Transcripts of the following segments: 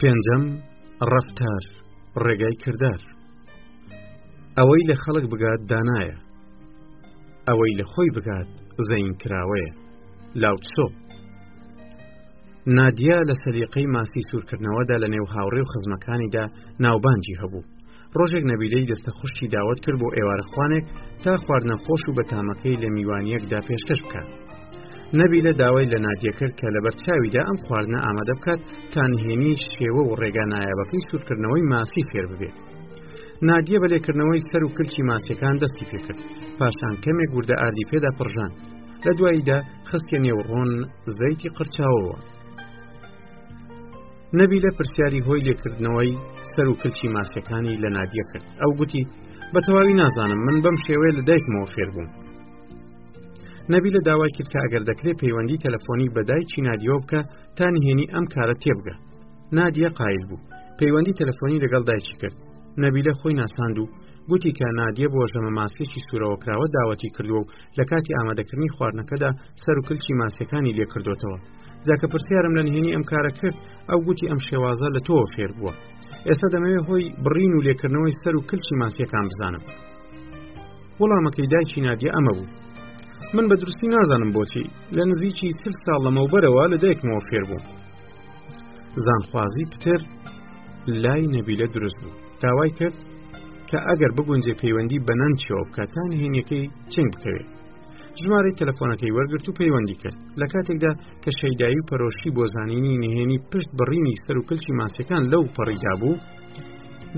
پێنجەم ڕفتار ڕێگای کردار ئەوەی لە خەڵک بگات دانایە ئەوەی لە خۆی بگات زەین کراوەیە لاوتسۆ نادیا لە سەلیقەی ماستی سوورکردنەوەدا لە نێو هاوڕێ و خزمەکانیدا ناوبانجی هەبوو ڕۆژێک نەبیلەی دەستە خوشتی داوت کرد بۆ ئێوارەخوانێک تا خواردنە خۆش و بەتامەکەی لە میوانیەکدا پێشکەش بکە نەبی لە داوای لە نادیە کرد کە لەبەر چاویدا ئەم خواردنە ئامادە بکات تا نهێنی شێوە و ڕێگا نایابەکەی سوورکردنەوەی ماسی فێر ببێت نادیە بەلێکردنەوەی سەر و کلکی ماسیەکان دەستی پێکرد پاشان کەمێک وردە ئاردی پێدا پڕژان لە دواییدا خستە نێوڕۆن زەیتی قرچاوەوە نەبی لە پرسیاری هۆی لێکردنەوەی سەر و کلچی ماسیەکانی لە نادیە کرد ئەو گوتی بە تەواوی نازانم من بەم شێوەیە لە دایکمەوە فێر بووم نەبی لە داوای کرد کە ئەگەر دەکرێت پەیوەندی تەلەفۆنی بەدایکی نادیۆ بکە تا نهێنی ئەم کارە تێبگە نادیە قایل بوو پەیوەندی تەلەفۆنی لەگەڵ دایکی کرد نەبیلە خۆی ناساند و گوتی کە نادیە بۆ ژەمە ماسکێکی سوورەوەکراوە داوەتی کردووە و لە کاتی ئامادەکردنی خواردنەکەدا سەر و کلکی ماسیەکانی لێکردوێتەوە جاکە پرسیارم لە نهێنی ئەم کارە کرد ئەو گوتی ئەم شێوازە لە تۆ فێر بووە ئێستا دەمەوێت هۆی بڕین و لێکردنەوەی سەر و کلکی ماسیەکان بزانم وەڵامەکەی دایکی نادیە ئەمە بوو من بە درستی نازانم بۆچی لە نزیکی چل ساڵ لەمەوبەرەوە لە دایکمەوە فێر بووم زانخوازی پتر لای نەبیلە دروست بوو داوای کرد کە ئەگەر بگونجێ پەیوەندی بە نەنچەوە بکە تا نهێنیەکەی چنگ بکەوێت ژمارەی تەلەفۆنەکەی وەرگرت و پەیوەندی کرد لە کاتێکدا کە شەیدایی و پەرۆشی بۆ زانینی نهێنی پشت بڕینی سەر و کلچی ماسیەکان لەو پەڕیدا بوو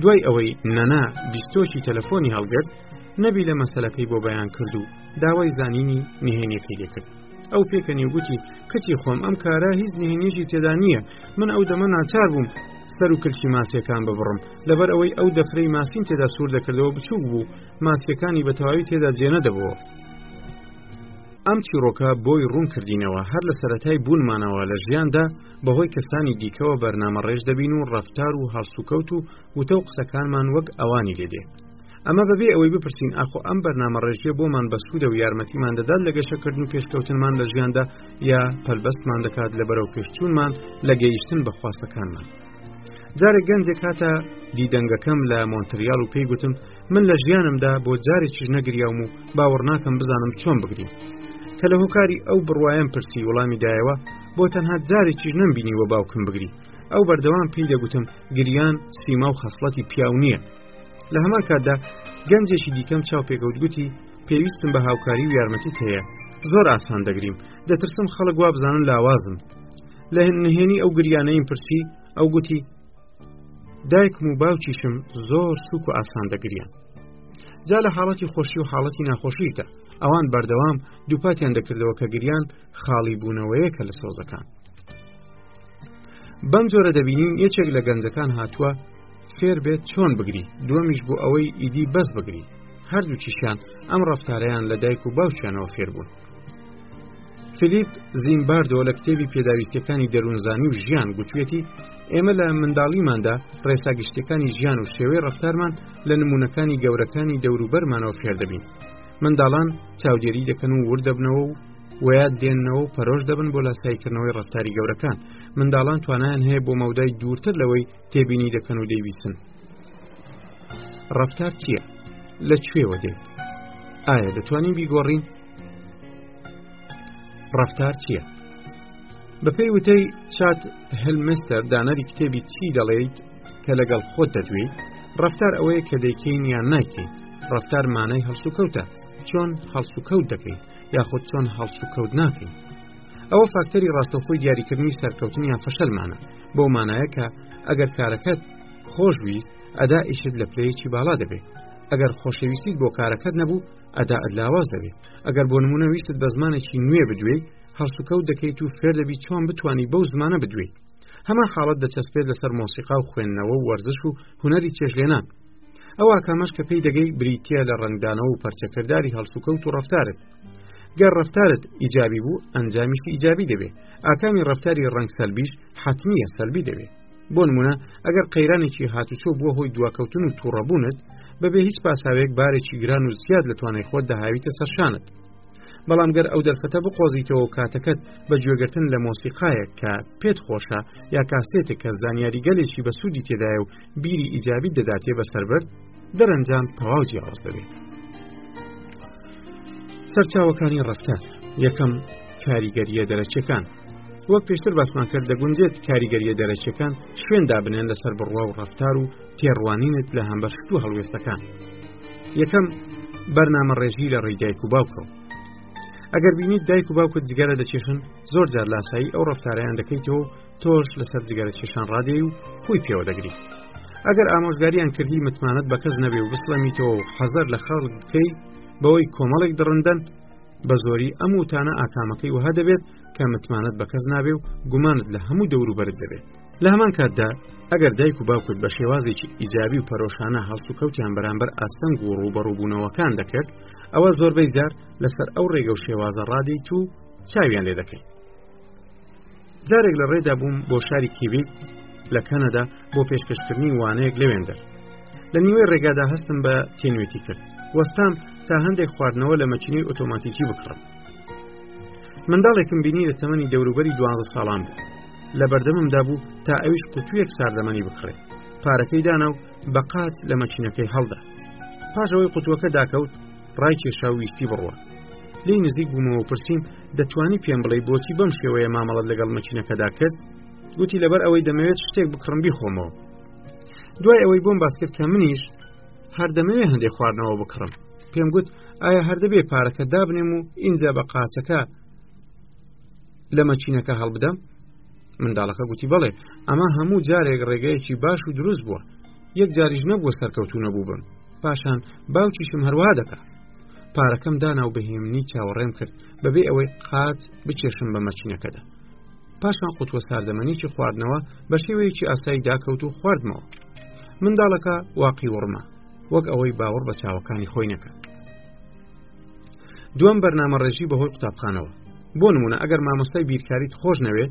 دوای ئەوەی نەنا بیستۆکی تەلەفۆنی هەڵگرت نەبی لە مەسلەکەی بۆ بەیان کرد و داوای زانینی نهێنیەکەی دەکرد ئەو پێکەنی گوتی کچی خۆم ئەم کارە هیچ نهێنیەکی تێدا نییە من ئەو دەمە ناچار بووم سەر و کلکی ماسیەکان ببڕم لەبەر ئەوەی ئەو دەفرەی ماسین تێدا سوور دەکردەوە بچوو بوو ماسکەکانی بە تەواوی تێدا جێنەدەبەوە ئەم چیرۆکە بۆی ڕوون کردینەوە هەر لە سەتای بوونمانەوە لە ژیاندا بەهۆی کەسانی دیکەوە بەرنامە ڕێژ دەبین و ڕفتار و هەڵسوکەوت و وتە و قسەکانمان وەک ئەوانی لێدێ ئەمە بەبێ ئەوەی بپرسین ئاخۆ ئەم بەرنامە ڕێژیە بۆمان بەسوودە و یارمەتیمان دەدات لە گەشەکردن و پێشکەوتنمان لە ژیاندا یا پەلبەستمان دەکات لە بەرەو پێشچوونمان لە گەیشتن بە خواستەکانمان جارێک گەنجێک هاتە دیدەنگەکەم لە مۆنتریال و پێی گوتم من لە ژیانمدا بۆ جارێکیش نەگریاوم و باوەڕناکەم بزانم چۆن بگریم کە لە هۆکاری ئەو بڕوایم پرسی وڵامی دایەوە بۆ تەنها جارێکیش نەمبینی وە باوکم بگری ئەو بەردەوام پێی دەگوتم گریان سیما و خەسڵەتی پیاو نییە لە هەمان کاتدا گەنجێکی دیکەم چاو پێکەوت گوتی پێویستم بە هاوکاری و یارمەتی هەیە زۆر ئاسان دەگریم دەترسم خەڵک وابزانن لاوازم لە نهێنی ئەو گریانەیم پرسی ئەو گوتی دایکم و باوکیشم زۆر سوک و ئاسان دەگریان جا لە حاڵەتی خۆشی و حاڵەتی ناخۆشیشدا ئەوان بەردەوام دووپاتیان دەکردەوە کە گریان خاڵی بوونەوەیە کە لە سۆزەکان بەم جۆرە دەبینین یەکێک لە گەنجەکان هاتووە فێر بێت چۆن بگری دووەمیش بۆ ئەوەی ئیدی بەس بگری هەردووکیشیان ئەم ڕفتارەیان لە دایک و باوچیانەوە فێربوون فلیپ زیمباردۆ لە کتێبی پێداویستیەکانی دەروونزانی و ژیان گوتوێتی ئێمە لە منداڵیماندا ڕێسا گشتەکانی ژیان و شێوەی ڕفتارمان لە نمونونەکانی گەورەکانی دەوروبەرمانەوە فێردەبین منداڵان چاودێری دەکەن و وردەبنەوە و ویاد دێنەوە پەرۆش دەبن بۆ لاسایکردنەوەی ڕفتاری گەورەکان منداڵان توانیان هەیە بۆ مەودای دوورتر لەوەی تێبینی دەکەن و دەیویستن ڕفتار چییە لە کوێوە دێت ئایا دەتوانین بیگۆڕین ڕفتار چییە بەپێی وتەی چات هەلمستەر دانەری کتێبی چی دەڵێیت کە لەگەڵ خۆت دەدوێی ڕفتار ئەوەیە کە دەیکەین یان نایکەین ڕفتار مانای هەڵسوکەوتە چۆن هەڵسوکەوت دەکەین یاخود چۆن هەڵسوکەوت ناکەین ئەوە فاکتەری ڕاستەخۆی دیاریکردنی سەرکەوتنیان فەشەلمانە بەو مانایە کە ئەگەر کارەکەت خۆش ویست ئەدا ئیشت لە پلەیەکی باڵا دەبێت ئەگەر خۆشەویستیت بۆ کارەکەت نەبوو ئەدا ئەلاواز دەبێت ئەگەر بۆ نمونە ویستت بە زمانێکی نوێ بدوێی هەڵسوکەوت دەکەیت و فێر دەبی چۆن بتانی بەو زمانە بدوێی هەمان حاڵەت دەچەسپێت لەسەر مۆسیقا و خوێندنەوە و وەرزش و هوەری چێژلێنان ئەو ئاکامەش کە پێی دەگەی بریتە لە ڕنگدانەوە و پەرچەکردداری هەڵسوکەوت و ڕفتارت گەر ڕفتارت ئیجابی بوو ئەنجامیشی ئیجابی دەبێ ئاکامی ڕفتاری ڕنگ سەلبیش حتممیە سەلبی دەبێ بۆ نمونە ئەگەر قەیرانێکی هاتوچۆ بووە هۆی دواکەوتن و تووڕەبوونت بەبێ هیچ پاساوێک بارێکی گران و زیاد لە توانای خۆت دەهاویتە سەرشانت بەڵام گەر ئەو دەرفەتە بقۆزیتەوە کاتەکەت بە گوێگرتن لە مۆسیقایەک کە پێت خۆشە یا کاسێتێک کە زانیاریگەلێکی بە سوودی تێدایە و بیری ئیجابی دەداتێ بەسەربرد دەرەنجام تەواو جیاواز دەبێت. سەرچاوەکانی ڕفتە یەکەم کاریگەریە دەرەچەکان وەک پێشتر باسمان کرد دەگونجێت کاریگەریە دەرەچەکان شوێندا بنێن لەسەر بڕوا و ڕفتار و تێڕوانینت لە هەمبەر شت و هەڵوێستەکان یەکەم بەرنامە ڕێژی لە ڕێگایک و باوکەوە ئەگەر بینیت دایک و باوکت جگەرە دەکێشن زۆر جار لاسایی ئەو ڕفتارەیان دەکەیتەوە تۆش لەسەر جگەرە کێشان ڕادێی و خۆی پێوە دەگری ئەگەر ئامۆژگاریان کردی متمانەت بە کەس نەبێ و بسڵەمیتەوە و حەزەر لە خەڵک بکەی بەوەی کۆمەڵێک دڕندەن بە زۆری ئەم وتانە ئاکامەکەی وها دەبێت کە متمانەت بە کەس نابێ و گومانت لە هەموو دەوروبەرت دەبێت لە هەمان کاتدا ئەگەر دایک و باوکت بە شێوازێکی ئیجابی و پەرۆشانە هەڵسوکەوتیان بەرامبەر ئاستەنگ و ڕوبەڕووبوونەوەکان دەکرد ئەوە زۆربەی جار لەسەر ئەو ڕێگە و شێوازە ڕادیت و چاویان لێ دەکەیت جارێک لە ڕێدا بووم بۆ شاری کیبیک لە کەنەدا بۆ پێشکەشکردنی وانەیەک لەوێندەر لە نیوەی ڕێگادا هەستم بە تێنوێتی کرد وەستام تا هەندێک خواردنەوە لە مەچنی ئۆتۆماتیکی بکڕم منداڵێکم بینی لە تەمەنی دەوروبەری دوازە ساڵان بوو لە بەردەممدا بوو تا ئەویش قوتوویەک ساردەمەنی بکڕێ پارەکەی دانا و بە قات لە مەچینەکەی هەڵدا پاشەوەی قوتووەکە داکەوت ڕای کێشا ویستی بڕوە لی نزیک بوومەوە پرسییم دەتوانی پێم بڵێ بۆچی بەم شێوەیە مامەڵت لەگەڵ مەچینەکەدا کرد گوتی لەبەر ئەوەی دەمەوێت شتێک بکڕم بیخۆمەوە دوای ئەوەی بۆم باس کرد کە منیش هەر دەمەوێ هەندێک خواردنەوە بکڕم پێم گوت ئایا هەردەبێ پارەکە دابنێم و ئینجا بە قاچەکە لە مەچینەکە هەڵبدەم منداڵەکە گوتی بڵێ ئەمە هەموو جارێک ڕێگەیەکی باش و دروست بووە یەک جاریش نەبووە سەرکەوتو نەبوو بم پاشان باوکیشم هەروە دەکات پارەکەم دانا و بەهێمنی چاوەڕێم کرد بەبێ ئەوەی قات بچێشم بە مەچینەکەدا پاشان قوتوە ساردەمەنیی خواردنەوە بە شێوەیەکی ئاسایی داکەوت و خواردمەوە منداڵەکە واقی وڕمە وەک ئەوەی باوەڕ بە چاوەکانی خۆی نەکە دوم بەرنامە ڕێژی بەهۆی قوتابخانەوە بۆ نمونە ئەگەر مامۆستای بیرکاریت خۆش نەوێ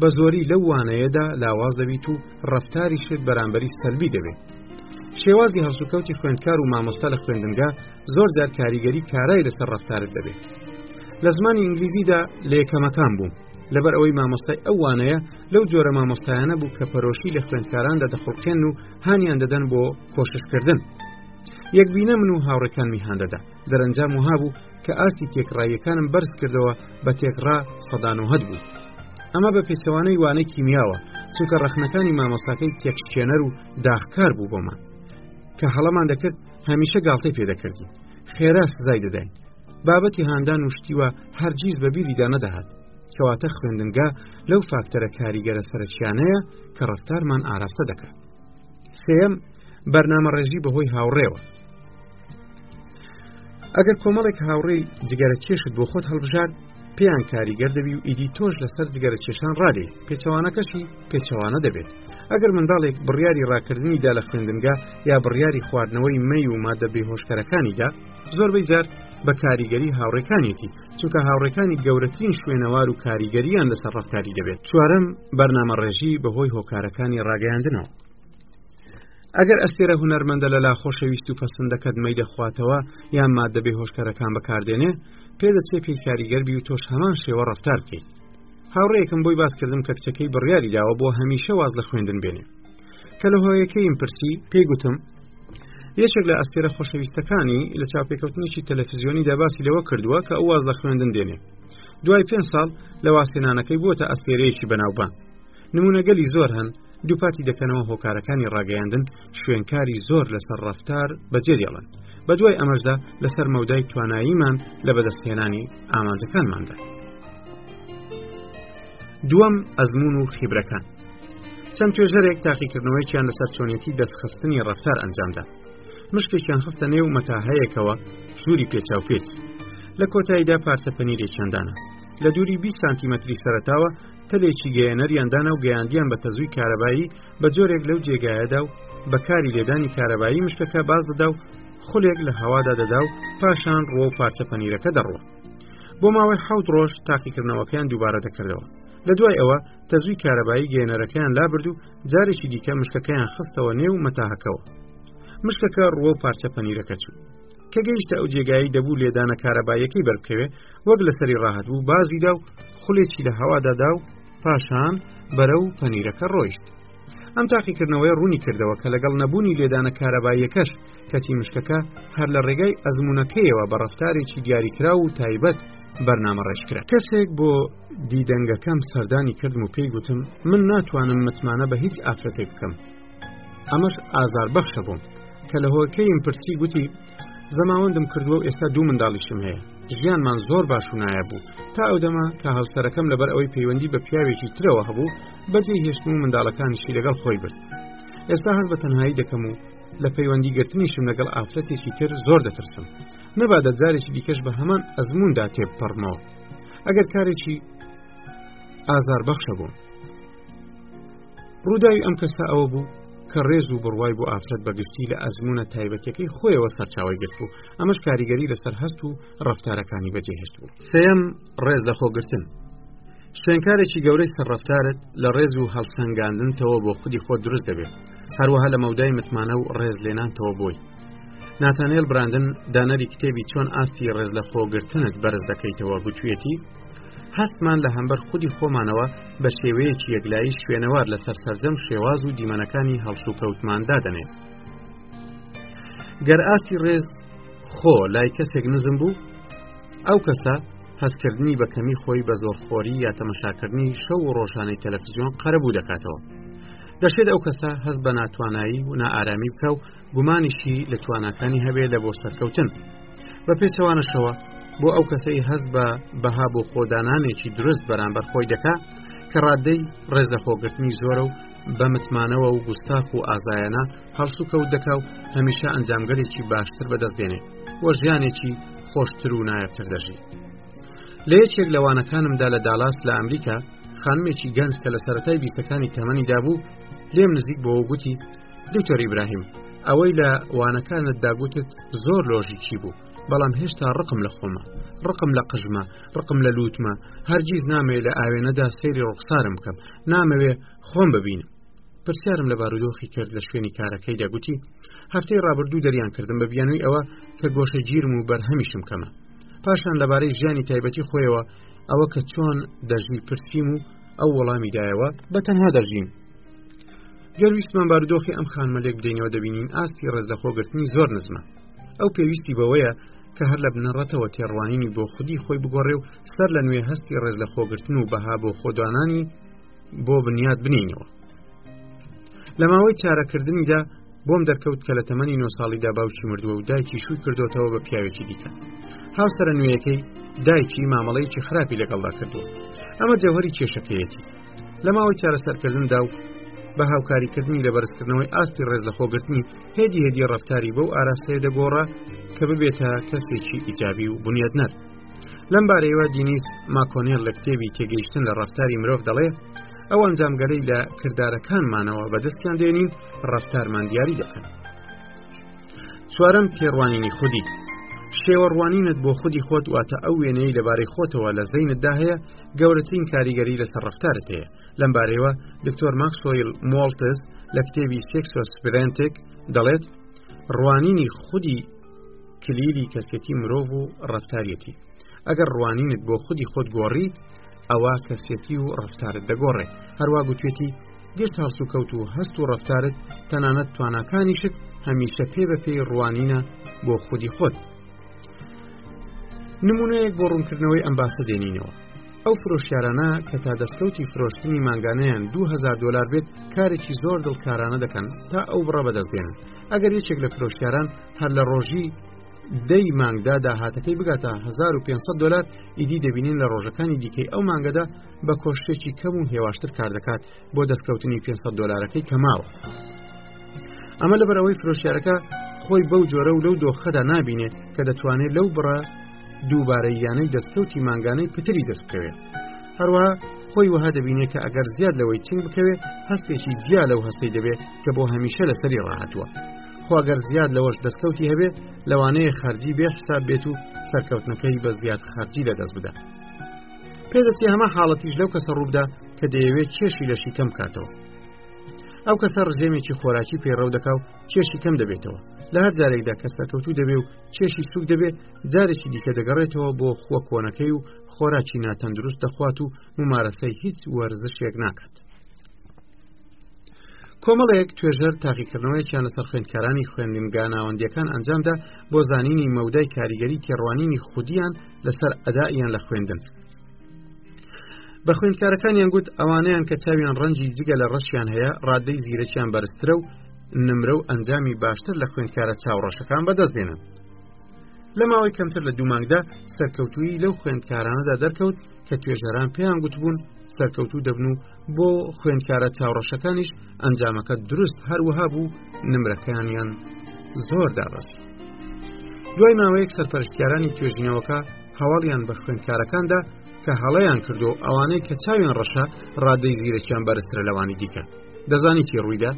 بە زۆری لەو وانەیەدا لاواز دەبیت و ڕەفتاریشت بەرامبەری سەلبی دەبێت شێوازی هەڵسوکەوتی خوێندکار و مامۆستا لە خوێندنگە زۆر جار کاریگەری کارای لەسەر ڕفتارت دەبێت لە زمانی ئینگلیزیدا لە یەکەمەکان بووم لەبەر ئەوەی مامۆستای ئەوانەیە لەو جۆرە مامۆستایانە بوو کە پەرۆشی لە خوێندکاراندا دەخڵقێن و هانیان دەدەن بۆ کۆششکردن یەکبینە من و هاوڕەکانمی هاندەدا دەرەنجام وها بوو کە ئاستی تێکڕاییەکانم بەرز کردەوە بە تێکڕا سەدان و هەد بوو ئەمە بە پێچەوانەی وانەی کیمیاوە چونکە ڕەخنەکانی مامۆستاکەی تێکشکێنەر و داخکار بوو بۆمان کە هەڵەمان دەکرد هەمیشە گاڵتەی پێدەکردین خێرا سزای دەداین بابەتی هاندان و شتیوە هەرگیز بەبیریدا نەدەهات کەواتە خوێندنگە لەو فاکتەرە کاریگەرە سەرچیانەیە کە ڕفتارمان ئاراستە دەکات سێم بەرنامە ڕێژی بەهۆی هاوڕێوە ئەگەر کۆمەڵێک هاوڕێی جگەرە کێشت بۆ خۆت هەڵبژارد پێیان کاریگەر دەبی و ئیدی تۆش لەسەر جگەرە کێشان ڕادێ پێچەوانەکەشی پێچەوانە دەبێت ئەگەر منداڵێک بڕیاری ڕاکردنی دا لە خوێندنگە یا بڕیاری خواردنەوەی مەی و مادە بێهۆشکەرەکانیدا زۆربەی جار بە کاریگەری هاوڕێکانیەتی چونکە هاوڕێکانی گەورەترین شوێنەوار و کاریگەریان لەسەر ڕفتاری دەبێت چوارم بەرنامە ڕێژی بەهۆی هۆکارەکانی ڕاگەیاندنەوە ئەگەر ئەستێرە هونەرمەندە لەلا خۆشەویست و پەسندەکەت مەی دەخواتەوە یان مادە بێ هۆشکەرەکان بەکاردێنێ پێ دەچێ پێی کاریگەربی و تۆش هەمان شێوە ڕفتار بکەیت هاوڕێکم بۆی باسکردم کە کچەکەی بڕیاری داوە بۆ هەمیشە واز لە خوێندن بێنێ کە لە هۆیەکەیم پرسی پێی گوتم یەکێک لە ئەستێرە خۆشەویستەکانی لە چاپێکەوتنیی تەلەفزیۆنی دەباسی لەوە کردووە کە ئەو واز لە خوێندن دێنێ دوای پێ ساڵ لە واسێنانەکەی بووە ئەستێرەیەکی بەناوبان نمونەگەلی زۆر هەن دووپاتی دەکەنەوە هۆکارەکانی ڕاگەیاندن شوێنکاری زۆر لەسەر ڕفتار بەجێ دێڵن بە دوای ئەمەشدا لەسەر مەودای تواناییمان لە بەدەستهێنانی ئامانجەکانماندا دووەم ئەزمون و خیبرەکان چەند توێژەرێک تاقیکردنەوەیکیان لەسەر چۆنیەتی دەستخستنی ڕفتار ئەنجامدا مشکێکیان خستە نێو مەتاهەیەکەوە ژووری پێچاو پێچ لە کۆتاییدا پارچە پەنیرێکیاندانە لە دووری 20 سانتیمەتری سەرتاوە تەلێکی گەیەنەریان دانا و گەیاندیان بە تەزووی کارەبایی بە جۆرێک لەو جێگایەدا و بەکاری لێدانی کارەبایی مشتەکە باز دەدا و خولێک لە هەوادا دەدا و پاشان ڕۆ و پارچە پەنیرەکە دەڕوە بۆ ماوەی حەوت ڕۆژ تاقیکردنەوەکەیان دووبارە دەکردەوە لە دوای ئەوە تەزووی کارەبایی گەێنەرەکەیان لابرد و جارێکی دیکە مشکەکەیان خستەوە نێو مەتاهەکەەوە مشکەکە ڕووە و پارچە پەنیرەکە چوو کە گەیشتە ئەو جێگایی دەبوو لێدانە کارەبایەکەی بەرکەوێ وەک لەسەری ڕاهات بوو بازیدا و خولێکی لە هەوادادا و پاشان بەرە و پەنیرەکە ڕۆیشت ئەم تاقیکردنەوەی ڕوونی کردەوە کە لەگەڵ نەبوونی لێدانە کارەباییەکەش کەچی مشکەکە هەر لە ڕێگای ئەزمونونەکەیەوە بە ڕفتارێکی دیاریکرا و تایبەت بەرنامە ڕێژکرا کەسێک بۆ دیدەنگەکەم سەردانی کردم و پێی گوتم من ناتوانم متمانە بە هیچ ئافرەتێک بکەم ئەمەش ئازار بەخشە بووم کە لە هۆکەیم پرسی گوتی زەماوەندم کردووە و ئێستا دوو منداڵیشم هەیە ژیانمان زۆر باش و نایە بوو تا ئەو دەما کە هاوسەرەکەم لەبەر ئەوەی پەیوەندی بە پیاوێکی ترەوە هەبوو بەجێ هێشتن و منداڵەکانشی لەگەڵ خۆی برد ئێستا هەز بە تەنهایی دەکەم و لە پەیوەندی گرتنیشم لەگەڵ ئافرەتێکی تر زۆر دەترسم نەبادە جارێکی دیکەش بە هەمان ئەزموندا تێبپەڕمەوە ئەگەر کارێکی ئازار بەخشە بووم ڕووداوی ئەم کەسە ئەوە بوو کە ڕێز و بڕوای بۆ ئافرەت بەگشتی لە ئەزمونە تایبەتەکەی خۆیەوە سەرچاوی گرت بوو ئەمەش کاریگەری لەسەر هەست و ڕفتارەکانی بەجێهێشت بوو سێم ڕێز لە خۆگرتن شوێنکارێکی گەورەی سەرڕفتارت لە ڕێز و هەڵسەنگاندنتەوە بۆ خودی خۆ دروست دەبێت هەروەها لە مەودای متمانە و ڕێز لێنانتەوە بۆی ناتانێل براندن دانەری کتێبی چۆن ئاستی ڕێز لە خۆگرتنت بەرز دەکەیتەوە گوتوێتی هەستمان لە هەمبەر خودی خۆمانەوە بە شێوەیەکی یەکلایی شوێنەوار لەسەر سەررجەم شێواز و دیمەنەکانی هەڵسوکەوتمان دادەنێ گەر ئاستی ڕێز خۆ لای کەسێک نزم بوو ئەو کەسە هەستکردنی بە کەمی خۆی بە زۆرخۆری یا تەمەشاکردنی شەو و ڕۆژانەی تەلەفزیۆن قەرەبوو دەکاتەوە دەشێت ئەو کەسە هەست بە ناتوانایی و نائارامی بکە و گومانیشی لە تواناکانی هەبێ لە بۆ سەرکەوتن بە پێچەوانەشەوە بۆ ئەو کەسەی هەست بە بەها بۆ خۆدانانێکی درست بەرامبەر خۆی دەکا کە ڕادەی ڕێزە خۆگرتنی زۆرە و بە متمانەوە و گوستاخ و ئازایەنە هەڵسوکەوت دەکا و هەمیشە ئەنجامگەلێکی باشتر بەدەست دێنێ وە ژیانێکی خۆشتر و نایەتر دەژی لە یەکێک لەوانەکانمدا لە دالاس لە ئەمریکا خانمێکی گەنج کە لە سەتای بیستەکانی تەمەنی دابوو لێم نزیک بۆ گوتی دکتۆر ئیبراهیم ئەوەی لە وانەکانت داگوتت زۆر لۆژیکی بوو بەڵام هێشتا ڕقم لە خۆمە ڕقم لە قژمە ڕقم لە لووتمە هەرگیز نامەوێت لە ئاوێنەدا سەیری ڕوخسارم بکەم نامەوێ خۆم ببینم پرسیارم لە بارودۆخی کرد لە شوێنی کارەکەی دەگوتی هەفتەی ڕابردوو دەریان کردم بە بیانوی ئەوە کە گۆشە گیرم و بەرهەمیشم کەمە پاشان لەبارەی ژیانی تایبەتی خۆیەوە ئەوە کە چۆن دەژی پرسییم و ئەو وەڵامی دایەوە بە تەنها دەژین گەر ویستمان بارودۆخی ئەم خانمە لێک بدەینەوە دەبینین ئاستی ڕێزدەخۆگرتنی زۆر نزمە ئەو پێویستی بەوەیە کە هەر لە بنەڕەتەوە تێڕوانینی بۆ خودی خۆی بگۆڕێ و سەر لە نوێ هەستی ڕێز لە خۆگرتن و بەها بۆ خۆدانانی بۆ بنیاد بنینەوە لە ماوەی چارەکردنیدا بۆم دەرکەوت کە لە تەمەنی نۆ ساڵیدا باوکی مردووە و دایکی شووی کردوتەوە بە پیاوێکی دیکە هاوسرە نوێیەکەی دایکی مامەڵەیەکی خراپی لەگەڵدا کردووە ئەمە جەوهری کێشەکەیەتی لە ماوەی چارەسەرکردندا و بە هاوکاریکردنی لە بەرزکردنەوەی ئاستی ڕێز لە خۆگرتنی هێدی هێدی ڕفتاری بەو ئاراستەیە دەگۆڕە کە ببێتە کەسێکی ئیجابی و بنیادنەر لەم بارەیەوە دینیس ماکۆنێل لە کتێبی تێگەیشتن لە ڕفتاری مرۆڤ دەڵێ ئەو ئەنجامگەلەی لە کردارەکانمانەوە بەدەستیان دێنین ڕفتارمان دیاری دەکەن چوارم تێڕوانینی خودی شێوە ڕوانینت بۆ خودی خۆت واتە ئەو وێنەی لەبارەی خۆتەوە لە زەینتدا هەیە گەورەترین کاریگەری لەسەر ڕفتارت هەیە لەم بارەیەوە دکتۆر ماکسۆیل مۆڵتز لە کتێبی سێکسۆسپرنتێک دەڵێت ڕوانینی خودی کلیلی کەسێتی مرۆڤ و ڕفتارەتی ئەگەر ڕوانینت بۆ خودی خۆت گۆڕی ئەوە کەسێتی و ڕفتارت دەگۆڕێ هەروە گوتێتی گشت هەڵسوکەوت و هەست و ڕفتارت تەنانەت تواناکانیشت هەمیشە پێ بە پێی ڕوانینە بۆ خودی خۆت نمونەیەک بۆ ڕوونکردنەوەی ئەم باسە دێنینەوە ئەو فرۆشیارانە کە تا دەستکەوتی فرۆشتنی مانگانیان 2000 دلار بێت کارێکی زۆر دڵکارانە دەکەن تا ئەو بڕە بەدەستێن ئەگەر یەکێک لە فرۆشیاران هەر لە ڕۆژی دەی مانگدا داهاتەکەی بگاتە 1500 دلار ئیدی دەبینین لە ڕۆژەکانی دیکەی ئەو مانگەدا بە کۆشتێکی کەم و هێواشتر کار دەکات بۆ دەستکەوتنی 500 دلارەکەی کە ماوە ئەمە لەبەرەوەی فرۆشیارەکە خۆی بەو جۆرە و لەو دۆخەدا نابینێ کە دەتوانێت لەو بڕە دووبارە یانەی دەستکەوتی مانگانەی پتری دەست بکەوێت هەروە خۆی وەها دەبینێت کە ئەگەر زیاد لەوەی چنگ بکەوێت هەستێکی جیا لەو هەستەی دەبێت کە بۆ هەمیشە لەسەری ڕاهاتوە خواگەر زیاد لەوەش دەستکەوتی هەبێ لەوانەیە خەرجی بێ حساب بێت و سەرکەوتنەکەی بە زیاد خەرجی لە دەست بدە پێدەچێ هەمە حاڵەتیش لەو کەسە ڕووبدا کە دەیەوێت کێشی لەشی کەم بکاتەوە ئەو کەسە ڕژێمێکی خۆراکی پەیڕەو دەکا و کێشی کەم دەبێتەوە لە هەر جارێکدا کە سەرکەوتوو دەبێ و کێشی سوک دەبێت جارێکی دیکە دەگەڕێتەوە بۆ خووە کۆنەکەی و خۆراکی ناتەندروست دەخوات و ممارەسەی هیچ وەرزشێک ناکات کۆمەڵەیەک توێژەر تاقیکردنەوەیان لەسەر خوێندکارانی خوێندنگا ناوەندیەکان ئەنجامدا بۆ زانینی مەودای کاریگەری تێڕوانینی خودیان لەسەر ئەدائیان لە خوێندن بە خوێندکارەکانیان گوت ئەوانیان کە چاویان ڕەنجی جگە لە ڕەشیان هەیە ڕادەی زیرەکیان بەرزترە و نمرە و ئەنجامی باشتر لە خوێندکارە چاوڕەشەکان بەدەست دێنن لە ماوەی کەمتر لە دوومانگدا سەرکەوتویی لەو خوێندکارانەدا دەرکەوت کە توێژەران پێیان گوتبوون سەرکەوتوو دەبن و بۆ خوێندکارە چاوڕەشەکانیش ئەنجامەکە دروست هەروەها بوو نمرەکانیان زۆر دابەست دوای ماوەیەک سەرپەرشتیارانی توێژینەوەکە هەواڵیان بە خوێندکارەکاندا کە هەڵەیان کردو ئەوانەی کە چاویان ڕەشە ڕادەی زیرەکیان بەرزترە لەوانی دیکە دەزانی چی ڕوویدا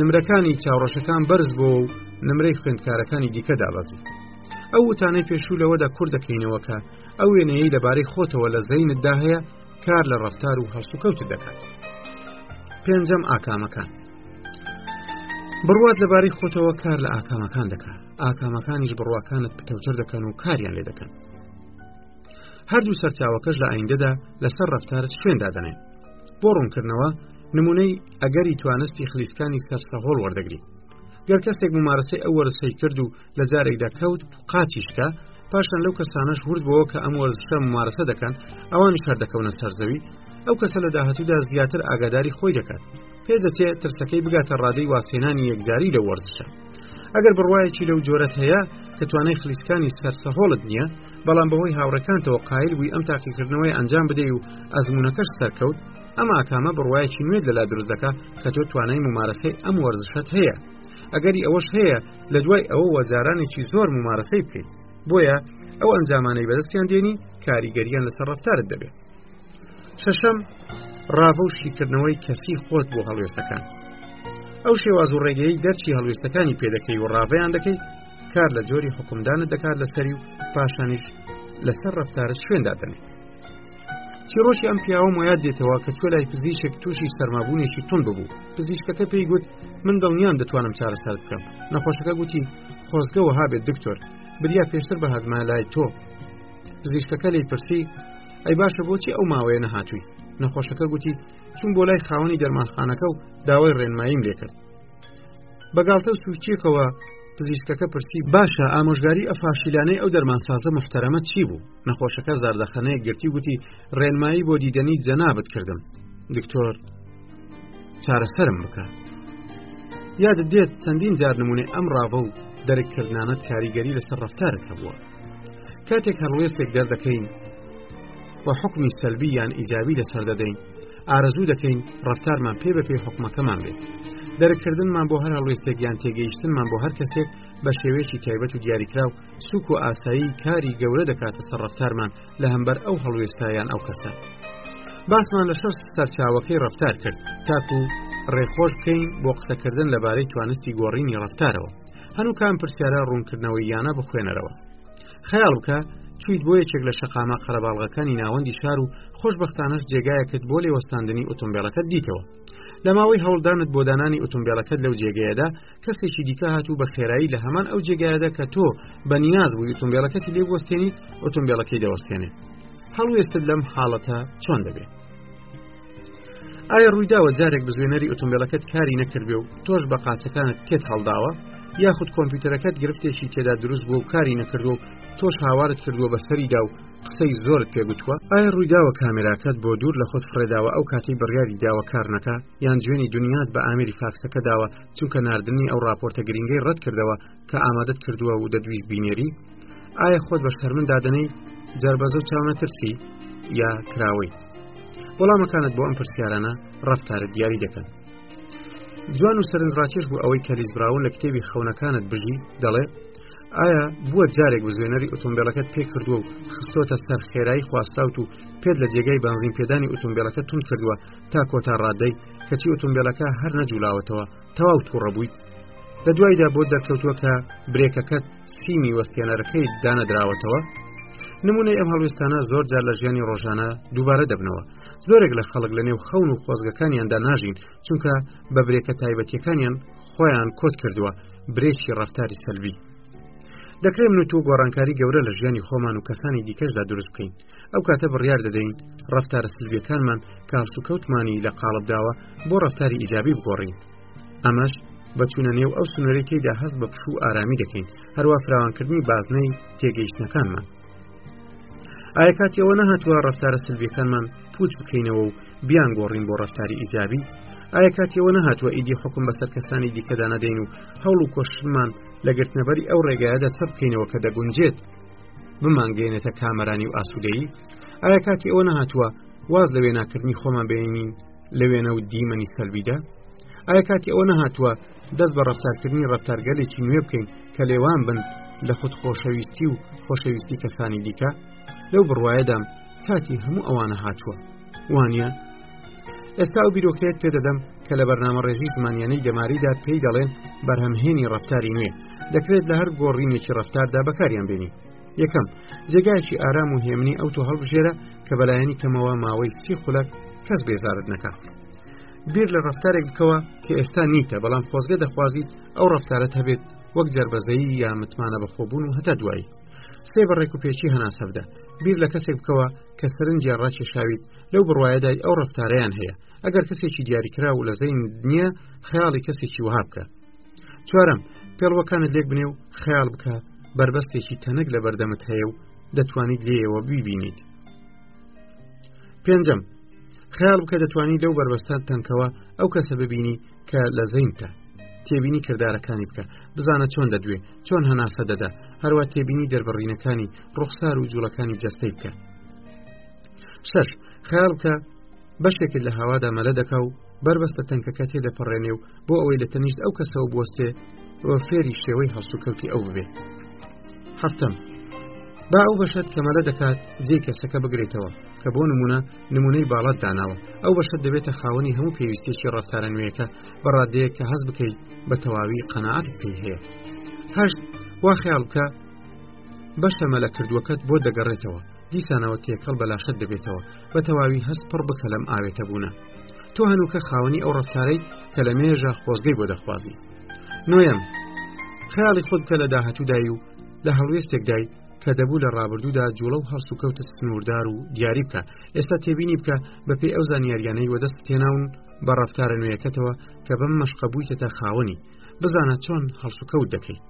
نمرەکانی چاوڕەشەکان بەرز بۆ و نمرەی خوێندکارەکانی دیکە دابەزی ئەو وتانەی پێشوو لەوەدا کوردەکەینەوەکە ئەو وێنەیە لەبارەی خۆتەوە لە زەینتدا هەیە کار لە ڕفتار و هەڵسوکەوت دەکات پێنجەم ئاکامەکان بڕوات لەبارەی خۆتەوە کار لە ئاکامەکان دەکات ئاکامەکانیش بڕواکانت پتەوتر دەکەن و کاریان لێ دەکەن هەردوو سەرچاوەکەش لە ئایندەدا لەسەر ڕفتارت شوێندا دەنێن بۆ ڕوونکردنەوە نمونەی ئەگەری توانستی خلیسکانی سەرسەهۆڵ وەردەگری گەر کەسێک ممارەسەی ئەو وەرسەی کرد و لە جارێکدا کەوت قاتیشکە پاشان لەو کەسانەش ورد بەوە کە ئەم وەرزشە ممارەسە دەکەن ئەوان شار دەکەونە سەرزەوی ئەو کەسە لە داهاتوودا زیاتر ئاگاداری خۆی دەکات پێ دەچێت ترسەکەی بگاتە ڕادەی واسێنانی یەکجاری لە وەرزشە ئەگەر بڕواایەکی لەو جۆرەت هەیە کە توانای خلیسکانی سەرسەهۆڵت نییە بەڵام بەهۆی هاوڕەکانتەوە قایل بووی ئەم تاقیکردنەوەی ئەنجام بدەی و ئەزمونونەکەش سەرکەوت ئەمە ئاکامە بڕواایەکی نوێت لەلا دروست دەکە کە تۆ توانای ممارەسەی ئەم وەرزشت هەیە ئەگەری ئەوەش هەیە لە دوای ئەوەوە جارانێکی زۆر ممارەسەی بکەیت بۆیە ئەو ئەنجامانەی بەدەستیان دێنی کاریگەریان لەسەر ڕفتارت دەبێت شەشەم ڕاڤە و شیکردنەوەی کەسی خۆت بۆ هەڵوێستەکان ئەو شێواز و ڕێگەی دەرچی هەڵوێستەکانی پێدەکەی و ڕاڤیان دەکەیت کار لە جۆری حکومدانت دەکات لەسەری و پاشانیش لەسەر ڕفتارە شوێندادنێت چیڕۆکی ئەم پیاوە مۆیاد دێتەوە کە چۆ لای پزیشک تووشی سەرمابوونێکی تون ببوو پزیشکەکە پێی گوت من دڵنیان دەتوانم چارەسەر بکەم نەخۆشەکە گوتی خۆزگەەوە هابێت دکتۆر بریا پێشتر بە هەدما لای تۆ پزیشکەکە لی پرسی ئەی باشە بۆچی ئەو ماوەیە نەهاتووی نەخۆشەکە گوتی چون بۆ لای خاوەنی دەرمانخانەکە و داوای ڕێنماییم لێکرد بەگاڵتە سوچیەکەوە پزیشکەکە پرسی باشە ئامۆژگاری ئەفاشیلانەی ئەو دەرمانسازە محتەرەمە چی بوو نەخۆشەکە زاردەخەنەیە گرتی گوتی ڕێنمایی بۆ دیدەنی جەنابەت کردم دکتۆر چارەسەرم بکە یاد دێت چەندین جار نمونێ ئەم ڕاڤە و دەرککردانت کاریگەری لەسەر ڕفتارت هەبووە کاتێک هەڵوێستێک دەردەکەین و حکمی سەلبی یان ئیجابی لەسەر دەدەین ئارەزوو دەکەین ڕفتارمان پێ بەپێی حکومەکەمان بێت دەرکردنمان بۆ هەر هەڵوێستێک یان تێگەیشتنمان بۆ هەر کەسێک بە شێوەیەکی تایبەت و دیاریکراو سوک و ئاسایی کاری گەورە دەکاتە سەر ڕفتارمان لە هەمبەر ئەو هەڵوێستایان ئەو کەسە باسمان لە شەست سەرچاوەکەی ڕفتار کرد تاکو ڕێخۆش بکەین بۆ قسەکردن لەبارەی توانستی گۆڕینی ڕفتارەوە هەنوو کام پرسیارە ڕوونکردنەوەی یانە بخوێنەرەوە خەیاڵ بکە چیت بۆ یەکێک لە شەقامە قەرەباڵغەکانی ناوەندی شار و خۆشببختانش جێگایەکت بۆ لێوەستاندنی ئۆتۆمبیلەکەت دیتەوە لە ماوەی هەوڵدانت بۆ دانانی ئۆتۆمبیلەکەت لەو جێگەیەدا کەسێکی دیکە هات و بە خێرایی لە هەمان ئەو جێگایەدا کە تۆ بە نیاز بووی ئۆتۆمبیلەکەتی لێ بوەستێنی ئۆتۆمبیلەکەی دەوەستێنێ هەڵوێستت لەم حاڵەتە چۆن دەبێت ئایا ڕوویداوە جارێک بزوێنەری ئۆتۆمبیلەکەت کاری نەکردێ و تۆش بە قاچەکانت تێت هەڵداوە یاخود کۆمپیوتەرەکەت گرفتێکی تێدا دروست بوو و کاری نەکردو و تۆش هاوارت کردووە بەسەریدا و قسەی زۆرت پێگوتووە ئایا ڕوویداوە کامێراکەت بۆ دوور لە خۆت فڕێداوە ئەو کاتی بڕیاری داوە کار نەکە یان جوێنی دنیات بە ئامری فاکسەکە داوە چونکە نردنی ئەو راپۆرتە گرنگەی ڕەت کردەوە کە ئامادەت کردووە و دەدویست بینێری ئایا خۆت بە شەرمن دادنەی جربەزە و چاونەترسی یا کراوەی وەڵامەکانت بۆ ئەم پرسیارانە ڕفتارە دیاری دەکەن جوان و سەرنجڕاکێش بوو ئەوەی کەلیز براون لە کتێبی خەونەکانت بژی دەڵێ ئایا بووە جارێک بزوێنەری ئۆتۆمبیلەکەت پێ کردووە و خستۆتە سەر خێرایی خواستاوت و پێت لە جێگای بنزین پێدانی ئۆتۆمبیلەکە تون کردووە تا کۆتا ڕادەی کەچی ئۆتۆمبیلەکە هەر نەجوولاوەتەوە تەواو تووڕەبوویت لە دوایدا بۆ دەرکەوتووە کە برێکەکەت سیمی وەستێنەرەکەی دانەدراوەتەوە نمونەی ئەم هەڵویستانە زۆر جار لە ژیانی ڕۆژانە دووبارە دەبنەوە زۆرێک لە خەڵک لە نێو خەون و خۆزگەکانیاندا ناژین چونکە بە برێکە تایبەتیەکانیان خۆیان کۆت کردووە برێکی ڕفتاری سەلبی دەکرێن و تۆ گۆڕانکاری گەورە لە ژیانی خۆمان و کەسانی دیکەشدا دروست بکەین ئەو کاتە بڕیار دەدەین ڕفتارە سلبیەکانمان کاست و کەوتمانی لە قاڵبداوە بۆ ڕفتاری ئیجابی بگۆڕین ئەمەش بەچوونە نێو ئەو سنووری تێدا هەست بە پشوو ئارامی دەکەین هەروە فراوانکردنی بازنەی تێگەیشتنەکانمان ئایا کاتی ئەوە نەهاتووە ڕفتارە سلبیەکانمان پوچ بکەینەوە و بیان گۆڕین بۆ ڕفتاری ئیجابی ئایا کاتیەوە نەهاتووە ئیدی حکم بەسەر کەسانی دیکەدا نەدەین و هەوڵ و کۆشمان لە گرتنەبەری ئەو ڕێگایەدا چەپ بکەینەوە کە دەگونجێت بمانگەێنێتە کامەرانی و ئاسوودەیی ئایا کاتی ئەوە نەهاتووە واز لە وێناکردنی خۆمان بێنین لە وێنە و دیمەنی سەلبیدا ئایا کاتی ئەوە نەهاتووە دەست بە ڕفتارکردنی ڕفتارگەلێکی نوێ بکەین کە لێوان بن لە خود خۆشەویستی و خۆشەویستی کەسانی دیکە لەو بڕواایەدام کاتی هەموو ئەوانە هاتووە وانە ئێستا و بیرۆکەیەت پێدەدەم کە لە بەرنامە ڕێژی زمانیانەی دەماریدا پێی دەڵێن بەرهەمهێنی ڕفتاری نوێ دەکرێت لە هەر گۆڕینێکی ڕفتاردا بەکاریان بینی یەکەم جێگایکی ئارام و هێمنی ئەو تۆ هەڵبژێرە کە بەلایەنی کەمەوە ماوەی سی خولک کەس بێزارت نەکە بیر لە ڕفتارێک بکەوە کە ئێستا نیتە بەڵام خۆزگە دەخوازیت ئەو ڕفتارت هەبێت وەک جربەزەیی یا متمانە بەخۆبوون و هەتا دوایی سێ بە ڕێک و پێچی هەناسەبدا بیر لە کەسێک بکەوە کە سرنجە ڕاکێشاویت لەو بڕواایەدای ئەو ڕفتارەیان هەیە ئەگەر کەسێکی دیاریکرا و لە زەین نییە خەیاڵی کەسێکی وها بکە چوارم پێڵوەکانت لێک بنێ و خەیاڵ بکە بربەستێکی تەنک لە بەردەمت هەیە و دەتوانیت لێەوە بیبینیت پێنجم خیال بکە دەتوانانی لەو بەربەستان تەنکەوە ئەو کەسە ببینی کە لە زەینتە تێبینی کردارەکانی بکە بزانە چۆن دەدوێ چۆن هەناسە دەدا هەروە تێبینی دەربڕینەکانی ڕوخسار و جوڵەکانی جەستەی بکە شش خیال بکە بەشێکت لە هاوادا مەلە دەکا و بەربەستە تەنکەکە تێ دەپەڕێنێ و بۆ ئەوەی لە تەنیشت ئەو کەسەوە بستێ وە فێری شێوەی هەڵسوکەوتی ئەو ببێ هەفتم با ئەو بەشت کەمەلە دەکات جێ کەسەکە بگرێتەوە کە بۆ نمونە نمونەی باڵات داناوە ئەو بەشت دەبێتە خاوەنی هەموو پێویستێکی ڕفتارە نوێیەکە بەڕادەیە کە هەز بکەیت بە تەواوی قەنەعات پێی هەیە هەشت وا خیال بکە بەشە مەلە کردووەکەت بۆ دەگەڕێتەوە دیسانەوە تێکەڵ بە لاشەت دەبێتەوە بە تەواوی هەست پڕ بکە لەم ئاوێتە بوونە تۆ هەنووکە خاوەنی ئەو ڕفتارەی کە لە مێژە خۆزگەی بۆ دەخوازی نوێم خیاڵی خۆت بکە لە داهاتوودای و لە هەڵوێستێکدای کە دەبوو لە ڕابردوودا جوڵە و هەڵس و کەوتە سنووردار و دیاری بکە ئێستا تێبینی بکە بەپی ئەو زانیاریانەی وەدەست تێناون بە ڕفتارە نوێیەکەتەوە کە بەم مەشقە بوویتە تا خاوەنی بزانە چۆن هەڵسوکەوت دەکەیت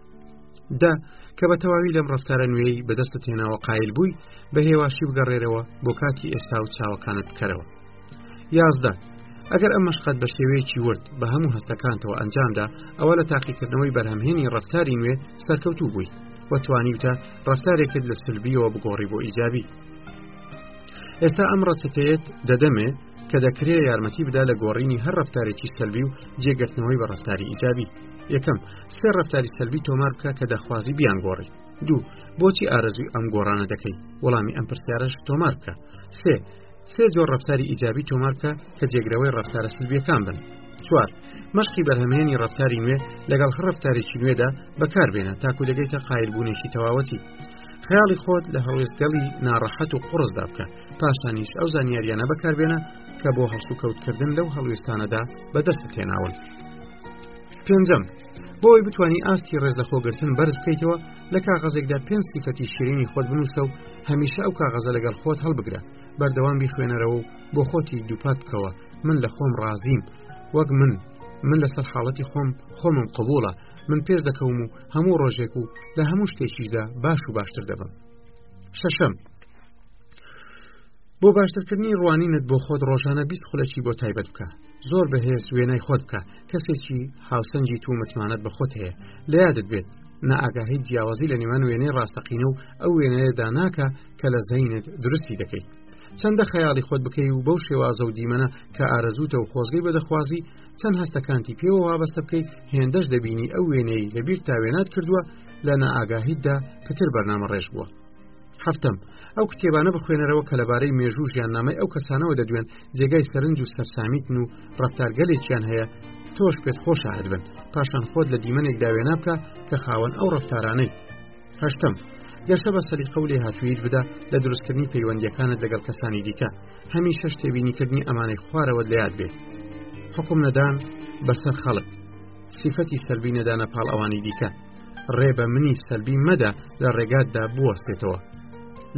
دا کە بە تەواوی لەم ڕفتارە نوێی بەدەستت هێناوە قایل بووی بە هێواشی بگەڕێرەوە بۆ کاتی ئێستا و چاوەکانت بکەرەوە یازدە ئەگەر ئەم مەشقەت بە شێوەیەکی ورد بە هەموو هەستەکانتەوە ئەنجامدا ئەوە لە تاقیکردنەوەی بەرهەمهێنی ڕفتاری نوێ سەرکەوتوو بووی وەتوانیوتە ڕفتارێکت لە سلبیەوە بگۆڕی بۆ ئیجابی ئێستا ئەم ڕەچەتەیەت دەدەمێ کە دەکرێ یارمەتی بدا لە گۆڕینی هەر ڕفتارێکی سەلبی و جێگرتنەوەی بە ڕفتاری ئیجابی یەکەم سێ ڕفتاری سەلبی تۆمار بکە کە دەخوازی بیان گۆڕی دوو بۆچی ئارەزوی ئەم گۆڕانە دەکەی وەڵامی ئەم پرسیارش تۆمار بکە سێ سێ جۆر ڕفتاری ئیجابی تۆمار بکە کە جێگرەوەی ڕفتارە سلبیەکان بن چوار مەشقی بەرهەمێنی ڕفتاری نوێ لەگەڵ هەر ڕفتارێکی نوێدا بەکاربێنە تاکو دەگەیتە قایلبوونێکی تەواوەتی خیاڵی خۆت لە هەڵوێستگەڵی ناڕەحەت و قڕزدا بکە پاشانیش ئەو زانیاریانە بەکاربێنە کە بۆ هەڵسوکەوتکردن لەو هەڵوێستانەدا بەدەست تێناون پێنجەم بۆی بتانی ئاستی ڕێزەخۆگرتن بەرز بکەیتەوە لە کاغەزێکدا پێنج سیفەتی شیرینی خۆت بنووسە و هەمیشە ئەو کاغەزە لەگەڵ خۆت هەڵبگرە بەردەوام بیخوێنەرەوە و بۆ خۆتی دووپات بکەوە من لە خۆم ڕازیم وەک من من لەسەر حاڵەتی خۆم خۆمم قبووڵە من پێش دەکەوم و هەموو ڕۆژێک و لە هەموو شتێکیشدا باش و باشتر دەبم شەشەم بۆ باشترکردنی ڕوانینت بۆ خۆت ڕۆژانە بیست خولەکی بۆ تایبەت بکە زۆر بەهێز وێنای خۆت بکە کەسێکی هاوسەنجی تو متمانەت بە خۆت هەیە لە یادت بێت نائگاهی جیاوازی لە نێوان وێنەی ڕاستەقینە و ئەو وێنەیەدا ناکە کە لە زەینت درستی دەکەیت چەندە خەیاڵی خۆت بکەی و بەو شێوازە و دیمەنە کە ئارەزوتە و خۆزگەی بەدەخوازی چەند هەستەکانتی پێوە وابەستە بکەی هێندەش دەبینی ئەو وێنەی لەبییر تا وێنات کردووە لە نائگاهیتدا پتر بەرنامە ڕێژ بووە هەفتەم، ئەو کتێبانە بخوێنەرەوە کە لەبارەی مێژوو ژیاننامەی ئەو کەسانەوە دەدوێن جێگای سەرنج و سەررسامیتن و ڕفتارگەلێکیان هەیە تۆش پێت خۆشاعر بن پاشان خۆت لە دیمەنێک داوێنا بکە کە خاوەن ئەو ڕفتارانەی هەشتم گەشە بە سەری قەولێ هاتوویت بدا لە دروستکردنی پەیوەندیەکانت لەگەڵ کەسانی دیکە هەمیشە شتێبینیکردنی ئەمانەی خوارەوە لەات بێت حکوم نەدان بەسەر خەڵک سیفەتی سەربی نەدانە پاڵ ئەوانی دیکە ڕێ بە منی سەلبی مەدە لە ڕێگاتدا بوەستێتەوە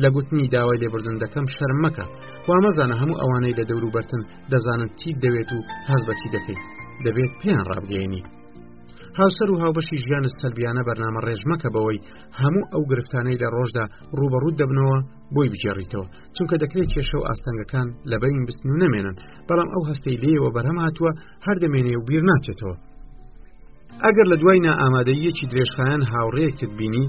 لە گوتنی داوای لێبردن دەکەم شەرم مەکە وامەزانە هەموو ئەوانەی لە دەوروبەرتن دەزانن چیت دەوێت و هەز بەچی دەکەیت دەبێت پێیان ڕابگەێنی هاوسەر و هاوبەشی ژیانە سەلبیانە بەرنامە ڕێژمەکە بەوەی هەموو ئەو گرفتانەی لە ڕۆژدا ڕوبەڕوود دەبنەوە بۆی بگێڕیتەوە چونکە دەکرێت کێشە و ئاستەنگەکان لە بەین بستن و نەمێنن بەڵام ئەو هەستەی لێەوە بەرهەم هاتووە هەر دەمێنێ و بیر ناچێتەوە ئەگەر لە دوای نائامادەیەکی درێژخایەن هاوڕێکت بینی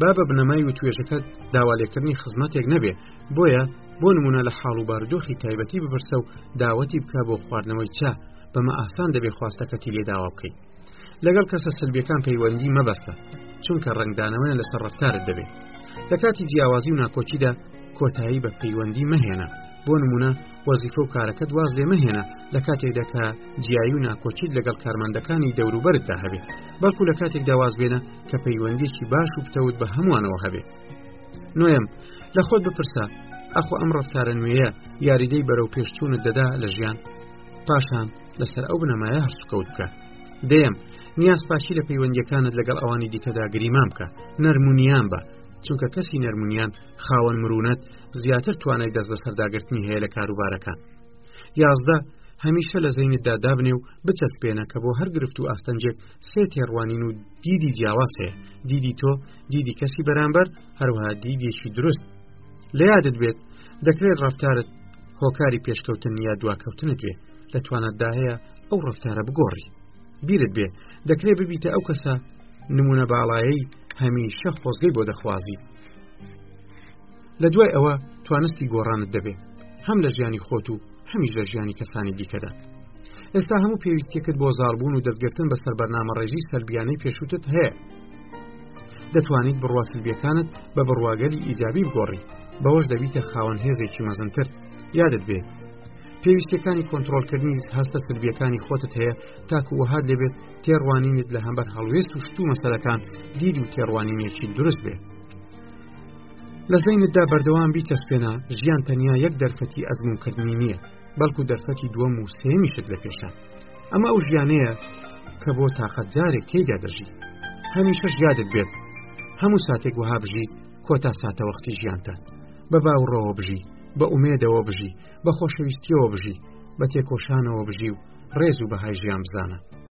با بە بنەمای و توێژەکەت داوالێکردنی خزمەتێک نەبێ بۆیە بۆ نمونە لە حاڵ و باردۆخی تایبەتی بپرسە و داوەتی بکە بۆ خواردنەوەی چا بەمە ئاسان دەبێ خواستەکەتی لێ داوا بکەیت لەگەڵ کەسە سلبیەکان پەیوەندی مەبەستە چونکە ڕنگدانەوەیان لەسەر ڕفتارت دەبێت لە کاتی جیاوازی و ناکۆکیدا کۆتایی بە پەیوەندی مەهێنە بۆ نمونە وەزیفە و کارەکەت واز لێ مەهێنە لە کاتێکدەکە جیایی و ناکۆچیت لەگەڵ کارمەندەکانی دەوروبەرتدا هەبێت بەڵکو لە کاتێک داواز بێنە کە پەیوەندێکی باش و پتەوت بە هەمووانەوە هەبێت نوێم لە خۆت بپرسە ئەخۆ ئەم ڕفتارە نوێیە یاریدەی بەرەو پێشچوونت دەدا لە ژیان پاشان لەسەر ئەو بنەمایە هەرسکەوت بکە دەیەم نیاز پاشی لە پەیوەندیەکانت لەگەڵ ئەوانی دیکەدا گریمان بکە نەرمونیان بە چونکە کەسی نەرمونیان خاوەن مرونەت زیاتر توانای دەست بە سەرداگرتنی هەیە لە کاروبارەکان یازدە هەمیشە لە زەینتدا دابنێ و بچەسپێنە کە بۆ هەر گرفت و ئاستەنجێک سێ تێڕوانین و دیدی جیاواز هەیە دیدی تۆ دیدی کەسی بەرامبەر هەروها دیدێکی دروست لە یادت بێت دەکرێت ڕفتارت هۆکاری پێشکەوتن یا دواکەوتنت بێت لە تواناتدا هەیە ئەو ڕفتارە بگۆڕی بیرت بێ دەکرێ ببیتە ئەو کەسە نمونە باڵایی هەمیشە خۆزگەی بۆ دەخوازی لە دوای ئەوە توانستی گۆڕانت دەبێ هەم لە ژیانی خۆت و هەمیش لە ژیانی کەسانی دیکەدا ئێستا هەموو پێویستیەکەت بۆ زاربوون و دەستگرتن بەسەر بەرنامە ڕێژی سەلبیانەی پێشوتت هەیە دەتوانیت بڕوا سلبیەکانت بە بڕواگەلی ئیجابی بگۆڕی بەوەش دەبیتە خاوەن هێزێکی مەزنتر یادت بێت پێویستەکانی کۆنتترۆلکردنی هەستە سربیەکانی خۆتت هەیە تاکو وەهات لێبێت تێڕوانینت لە هەمبەر هەڵوێست و شتو مەسەرەکان دید و تێڕوانینێکی دروست بێت لە زەینتدا بەردەوام بیچەسپێنە ژیان تەنیا یەک دەرفەتی ئەزمونکردنی نییە بەڵکو دەرفەتی دووەم و سێمیشت لە پێشە ئەمە ئەو ژیانەیە کە بۆ تاقەت جارێک تێدا دەژی هەمیشە ژیادت بێت هەموو ساتێک وەها بژی کۆتا ساتەوەختی ژیانتە بە باوڕەوە بژی بە ئومێدەوە بژی بە خۆشەویستیەوە بژی بە تێکۆشانەوە بژی و ڕێز و بەهای ژیان بزانە